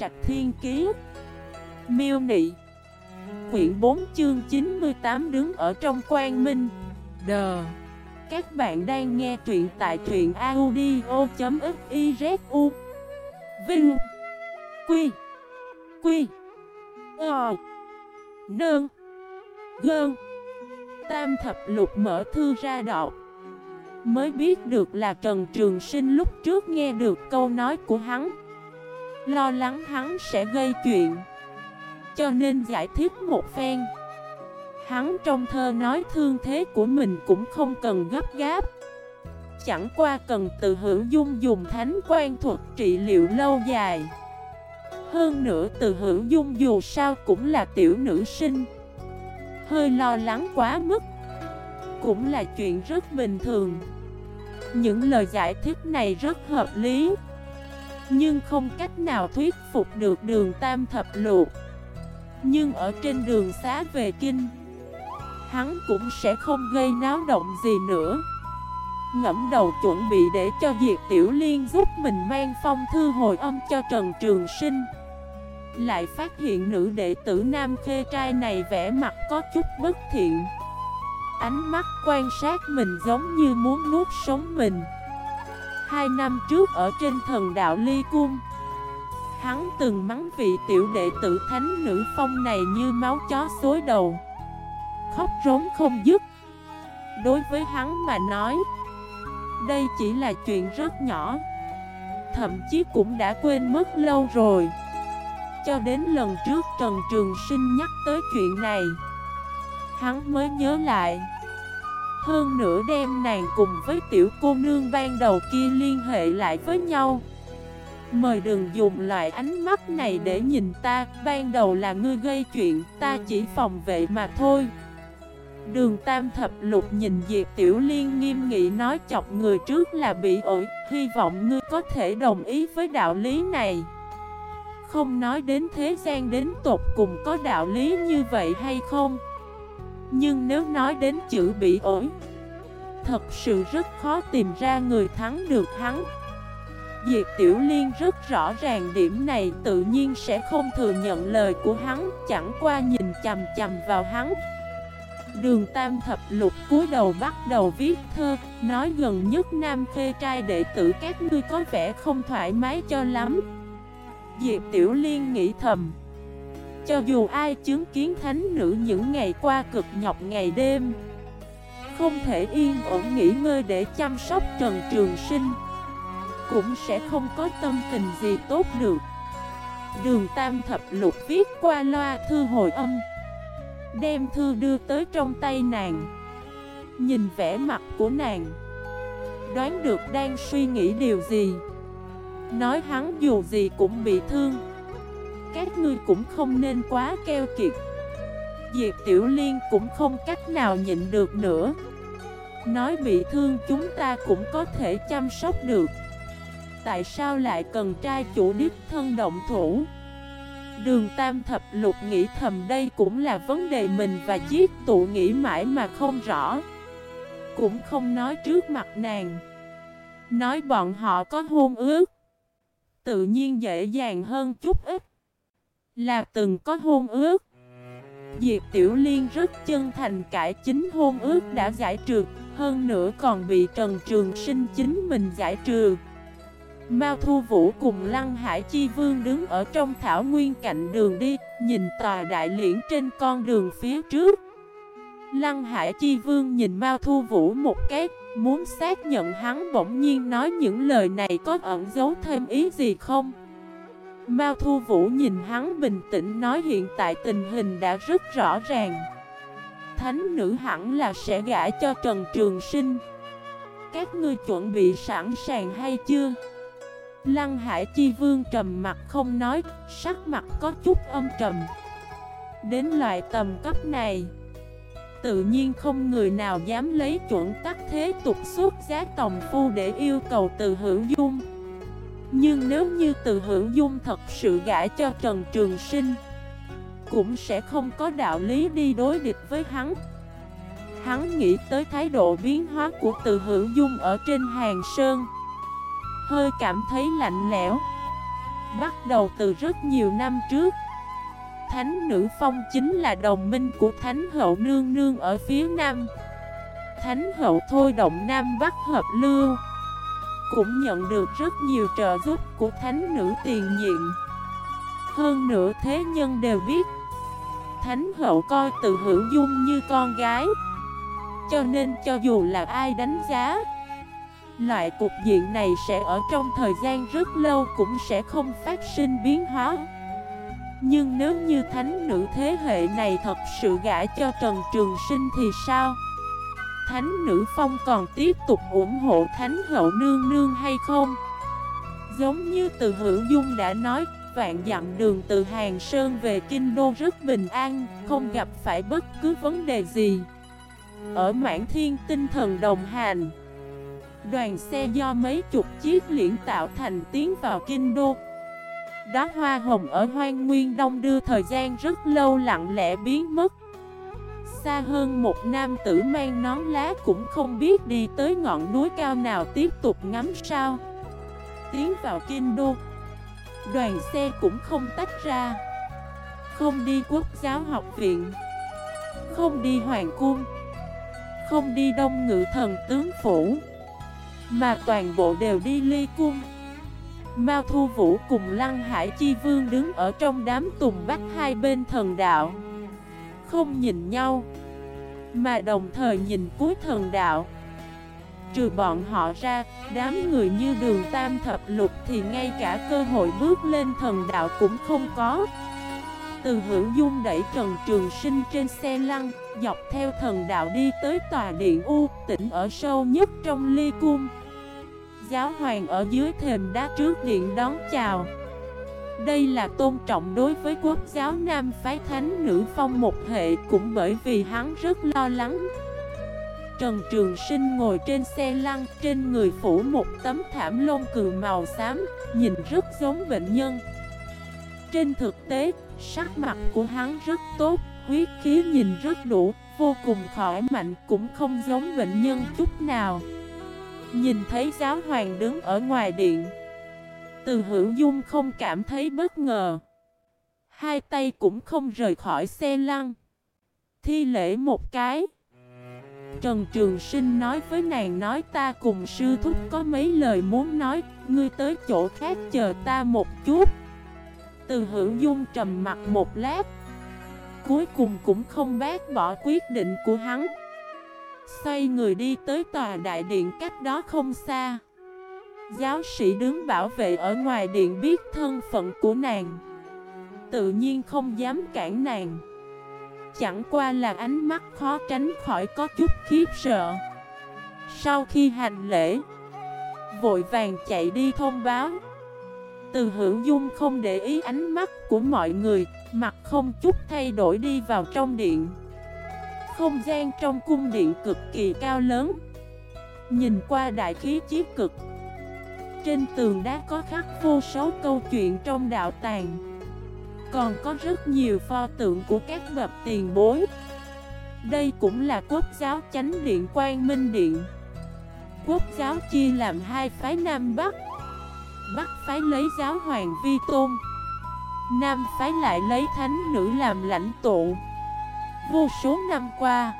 Trạch Thiên Kiế Miêu Nị. Quyển 4 chương 98 đứng ở trong quang minh. Đờ Các bạn đang nghe truyện tại truyện audio.xyzu Vinh. Quy. Quy. Ờ. Nơn. Gơn. Tam thập lục mở thư ra đọc. Mới biết được là Trần Trường Sinh lúc trước nghe được câu nói của hắn. Lo lắng hắn sẽ gây chuyện. Cho nên giải thích một phen. Hắn trong thơ nói thương thế của mình cũng không cần gấp gáp. Chẳng qua cần tự hữu dung dùng thánh quan thuật trị liệu lâu dài. Hơn nữa từ hữu dung dù sao cũng là tiểu nữ sinh. Hơi lo lắng quá mức Cũng là chuyện rất bình thường. Những lời giải thích này rất hợp lý. Nhưng không cách nào thuyết phục được đường tam thập luộc Nhưng ở trên đường xá về kinh, Hắn cũng sẽ không gây náo động gì nữa. Ngẫm đầu chuẩn bị để cho Diệp Tiểu Liên giúp mình mang phong thư hồi âm cho Trần Trường Sinh. Lại phát hiện nữ đệ tử nam khê trai này vẻ mặt có chút bất thiện. Ánh mắt quan sát mình giống như muốn nuốt sống mình. Hai năm trước ở trên thần đạo Ly Cung, Hắn từng mắng vị tiểu đệ tử thánh nữ phong này như máu chó xối đầu, Khóc rống không dứt. Đối với hắn mà nói, Đây chỉ là chuyện rất nhỏ, Thậm chí cũng đã quên mất lâu rồi. Cho đến lần trước Trần Trường Sinh nhắc tới chuyện này, Hắn mới nhớ lại. Hơn nữa đem nàng cùng với tiểu cô nương ban đầu kia liên hệ lại với nhau. Mời đừng dùng loại ánh mắt này để nhìn ta, Ban đầu là ngươi gây chuyện, Ta chỉ phòng vệ mà thôi. Đường Tam Thập Lục nhìn Diệp Tiểu Liên nghiêm nghị nói chọc người trước là bị ổi, Hy vọng ngươi có thể đồng ý với đạo lý này. Không nói đến thế gian đến tột cùng có đạo lý như vậy hay không? Nhưng nếu nói đến chữ bị ổi, Thật sự rất khó tìm ra người thắng được hắn. Diệp Tiểu Liên rất rõ ràng điểm này, tự nhiên sẽ không thừa nhận lời của hắn, Chẳng qua nhìn chầm chầm vào hắn. Đường Tam Thập Lục cúi đầu bắt đầu viết thơ, Nói gần nhất Nam Khê trai đệ tử các ngươi có vẻ không thoải mái cho lắm. Diệp Tiểu Liên nghĩ thầm. Cho dù ai chứng kiến thánh nữ những ngày qua cực nhọc ngày đêm. Không thể yên ổn nghỉ ngơi để chăm sóc Trần Trường Sinh. Cũng sẽ không có tâm tình gì tốt được. Đường Tam Thập Lục viết qua loa thư hồi âm. Đem thư đưa tới trong tay nàng. Nhìn vẻ mặt của nàng. Đoán được đang suy nghĩ điều gì. Nói hắn dù gì cũng bị thương. Các ngươi cũng không nên quá keo kiệt. Diệp Tiểu Liên cũng không cách nào nhịn được nữa. Nói bị thương chúng ta cũng có thể chăm sóc được. Tại sao lại cần trai chủ đích thân động thủ? Đường Tam Thập Lục nghĩ thầm đây cũng là vấn đề mình và chiếc tụ nghĩ mãi mà không rõ. Cũng không nói trước mặt nàng. Nói bọn họ có hôn ước. Tự nhiên dễ dàng hơn chút ít. Là từng có hôn ước. Diệp Tiểu Liên rất chân thành cải chính hôn ước đã giải trừ, hơn nữa còn bị Trần Trường Sinh chính mình giải trừ. Mao Thu Vũ cùng Lăng Hải Chi Vương đứng ở trong thảo nguyên cạnh đường đi, nhìn tòa đại liễn trên con đường phía trước. Lăng Hải Chi Vương nhìn Mao Thu Vũ một cái, Muốn xác nhận hắn bỗng nhiên nói những lời này có ẩn giấu thêm ý gì không? Mao Thu Vũ nhìn hắn bình tĩnh nói hiện tại tình hình đã rất rõ ràng. Thánh nữ hẳn là sẽ gả cho Trần Trường Sinh. Các ngươi chuẩn bị sẵn sàng hay chưa? Lăng Hải Chi Vương trầm mặt không nói, Sắc mặt có chút âm trầm. Đến loại tầm cấp này, Tự nhiên không người nào dám lấy chuẩn tắc thế tục xuất giá tòng phu để yêu cầu từ hữu dung. Nhưng nếu như từ hữu dung thật sự gã cho Trần Trường Sinh, Cũng sẽ không có đạo lý đi đối địch với hắn. Hắn nghĩ tới thái độ biến hóa của từ hữu dung ở trên hàng sơn. Hơi cảm thấy lạnh lẽo. Bắt đầu từ rất nhiều năm trước, Thánh nữ phong chính là đồng minh của Thánh hậu nương nương ở phía nam. Thánh hậu thôi động Nam Bắc hợp lưu. Cũng nhận được rất nhiều trợ giúp của thánh nữ tiền nhiệm. Hơn nữa thế nhân đều biết, Thánh hậu coi từ hữu dung như con gái. Cho nên cho dù là ai đánh giá, Loại cục diện này sẽ ở trong thời gian rất lâu cũng sẽ không phát sinh biến hóa. Nhưng nếu như thánh nữ thế hệ này thật sự gã cho Trần Trường Sinh thì sao? Thánh nữ phong còn tiếp tục ủng hộ Thánh hậu nương nương hay không? Giống như từ hữu dung đã nói, vạn dặm đường từ Hàng Sơn về Kinh Đô rất bình an, không gặp phải bất cứ vấn đề gì. Ở mãn thiên tinh thần đồng hành, đoàn xe do mấy chục chiếc liễn tạo thành tiến vào Kinh Đô. Đá hoa hồng ở Hoang Nguyên Đông đưa thời gian rất lâu lặng lẽ biến mất xa hơn một nam tử mang nón lá cũng không biết đi tới ngọn núi cao nào tiếp tục ngắm sao. Tiến vào kinh đô Đoàn xe cũng không tách ra. Không đi quốc giáo học viện. Không đi hoàng cung. Không đi đông ngự thần tướng phủ. Mà toàn bộ đều đi ly cung. Mao Thu Vũ cùng Lăng Hải Chi Vương đứng ở trong đám tùng bách hai bên thần đạo không nhìn nhau Mà đồng thời nhìn cuối thần đạo. Trừ bọn họ ra, đám người như đường tam thập lục thì ngay cả cơ hội bước lên thần đạo cũng không có. Từ hữu dung đẩy Trần Trường Sinh trên xe lăn, dọc theo thần đạo đi tới tòa điện U, tỉnh ở sâu nhất trong ly cung. Giáo hoàng ở dưới thềm đá trước điện đón chào đây là tôn trọng đối với quốc giáo Nam phái thánh nữ phong một hệ cũng bởi vì hắn rất lo lắng. Trần Trường Sinh ngồi trên xe lăn, trên người phủ một tấm thảm lông cừu màu xám, nhìn rất giống bệnh nhân. Trên thực tế, sắc mặt của hắn rất tốt, huyết khí nhìn rất đủ, vô cùng khỏi mạnh cũng không giống bệnh nhân chút nào. Nhìn thấy giáo hoàng đứng ở ngoài điện từ hữu dung không cảm thấy bất ngờ. Hai tay cũng không rời khỏi xe lăn. Thi lễ một cái. Trần Trường Sinh nói với nàng nói ta cùng sư thúc có mấy lời muốn nói, ngươi tới chỗ khác chờ ta một chút. Từ hữu dung trầm mặt một lát. Cuối cùng cũng không bác bỏ quyết định của hắn. Xoay người đi tới tòa đại điện cách đó không xa. Giáo sĩ đứng bảo vệ ở ngoài điện biết thân phận của nàng. Tự nhiên không dám cản nàng. Chẳng qua là ánh mắt khó tránh khỏi có chút khiếp sợ. Sau khi hành lễ, Vội vàng chạy đi thông báo. Từ hữu dung không để ý ánh mắt của mọi người, Mặt không chút thay đổi đi vào trong điện. Không gian trong cung điện cực kỳ cao lớn. Nhìn qua đại khí chí cực trên tường đá có khắc vô số câu chuyện trong đạo tàng. Còn có rất nhiều pho tượng của các bậc tiền bối. Đây cũng là quốc giáo chánh điện Quang Minh Điện. Quốc giáo chia làm hai phái Nam Bắc. Bắc phái lấy giáo hoàng vi tôn, Nam phái lại lấy thánh nữ làm lãnh tụ. Vô số năm qua,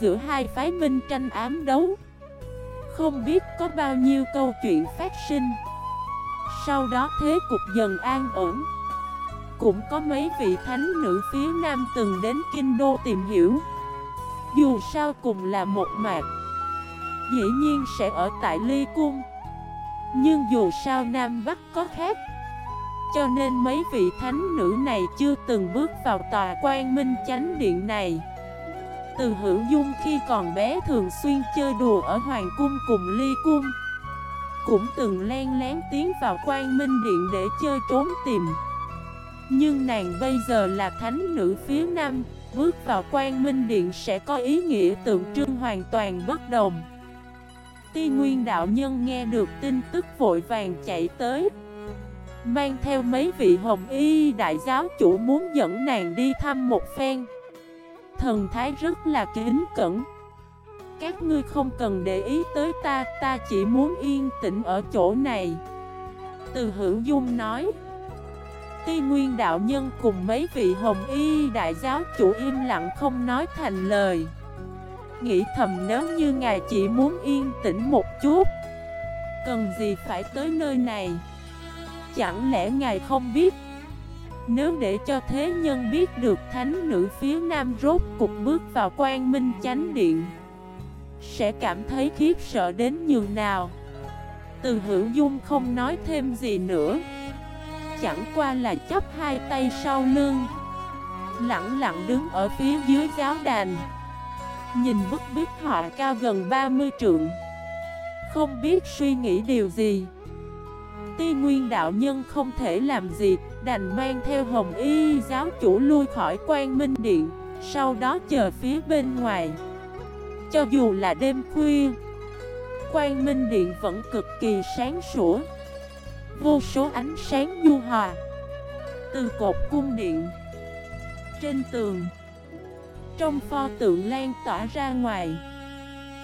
Giữa hai phái minh tranh ám đấu không biết có bao nhiêu câu chuyện phát sinh. Sau đó thế cục dần an ổn. Cũng có mấy vị thánh nữ phía nam từng đến Kinh Đô tìm hiểu. Dù sao cùng là một mạc, Dĩ nhiên sẽ ở tại Ly Cung. Nhưng dù sao Nam Bắc có khác, Cho nên mấy vị thánh nữ này chưa từng bước vào tòa quan minh chánh điện này từ hữu dung khi còn bé thường xuyên chơi đùa ở Hoàng Cung cùng Ly Cung. Cũng từng len lén tiến vào quan minh điện để chơi trốn tìm. Nhưng nàng bây giờ là thánh nữ phía Nam, Bước vào quan minh điện sẽ có ý nghĩa tượng trưng hoàn toàn bất đồng. Ti Nguyên đạo nhân nghe được tin tức vội vàng chạy tới, Mang theo mấy vị hồng y đại giáo chủ muốn dẫn nàng đi thăm một phen thần thái rất là kính cẩn. Các ngươi không cần để ý tới ta, ta chỉ muốn yên tĩnh ở chỗ này. Từ hữu dung nói. Ti nguyên đạo nhân cùng mấy vị hồng y đại giáo chủ im lặng không nói thành lời. Nghĩ thầm nếu như ngài chỉ muốn yên tĩnh một chút Cần gì phải tới nơi này? Chẳng lẽ ngài không biết nếu để cho thế nhân biết được thánh nữ phía nam rốt cục bước vào quan minh chánh điện, Sẽ cảm thấy khiếp sợ đến nhường nào? Từ hữu dung không nói thêm gì nữa. Chẳng qua là chấp hai tay sau lưng, Lặng lặng đứng ở phía dưới giáo đàn. Nhìn bức biết họa cao gần 30 trượng, Không biết suy nghĩ điều gì. Ti nguyên đạo nhân không thể làm gì, Đành mang theo hồng y giáo chủ lui khỏi quan minh điện, Sau đó chờ phía bên ngoài. Cho dù là đêm khuya, Quan minh điện vẫn cực kỳ sáng sủa. Vô số ánh sáng du hòa Từ cột cung điện, Trên tường, Trong pho tượng lan tỏa ra ngoài.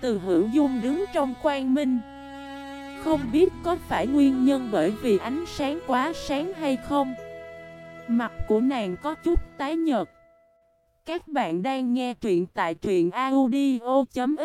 Từ hữu dung đứng trong quan minh không biết có phải nguyên nhân bởi vì ánh sáng quá sáng hay không? Mặt của nàng có chút tái nhợt. Các bạn đang nghe truyện tại truyện audio.fif